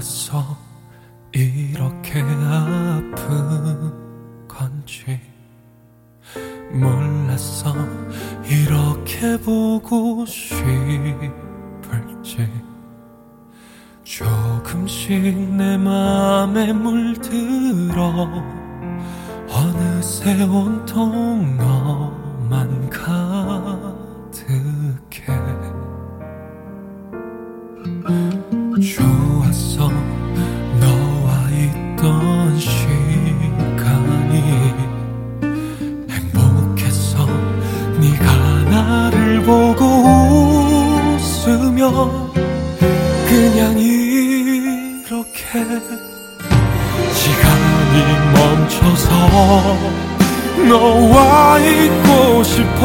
몰랐어 이렇게 아픈 건지 몰랐어 이렇게 보고 싶을지 조금씩 내 맘에 물들어 어느새 온통 너만 가득해. 좋 그냥 이렇게 시간이 멈춰서 너와 있고 싶어.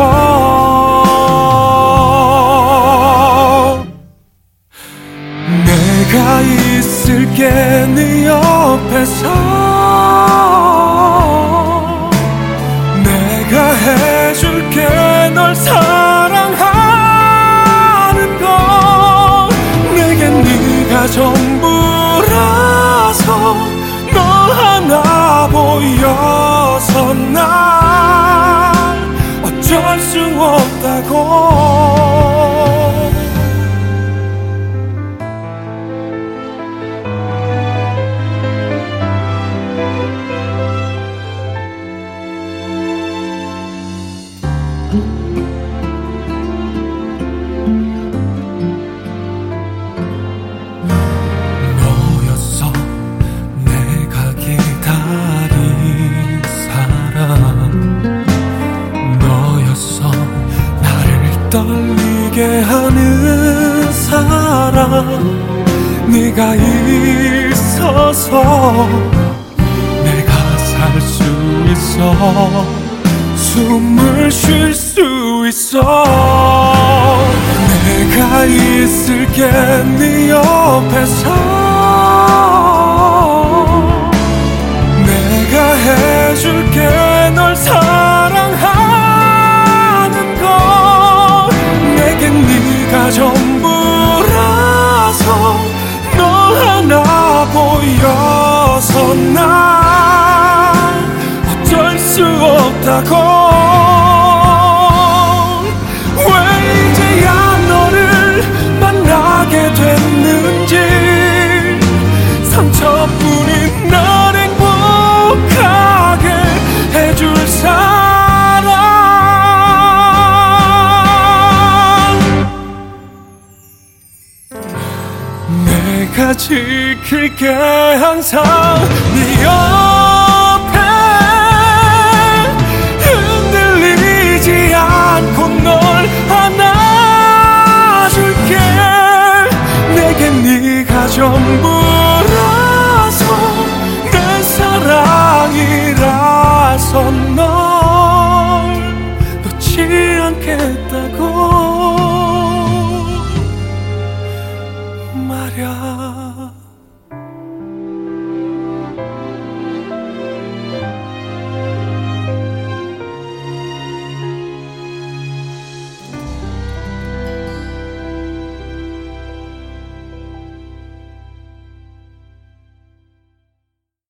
내가 있을게 네 옆에서. 내가 해 전부라서 너 하나 보여서 난 어쩔 수 없다고. 너 떨리게 하는 사람 네가 있어서 내가 살 수 있어 숨을 쉴 수 있어. 내가 있을게 네 옆에서 네가 지킬게 항상 네 옆